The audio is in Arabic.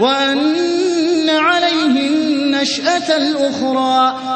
وَأَنَّ عَلَيْهِ النَّشْأَةَ الْأُخْرَىٰ.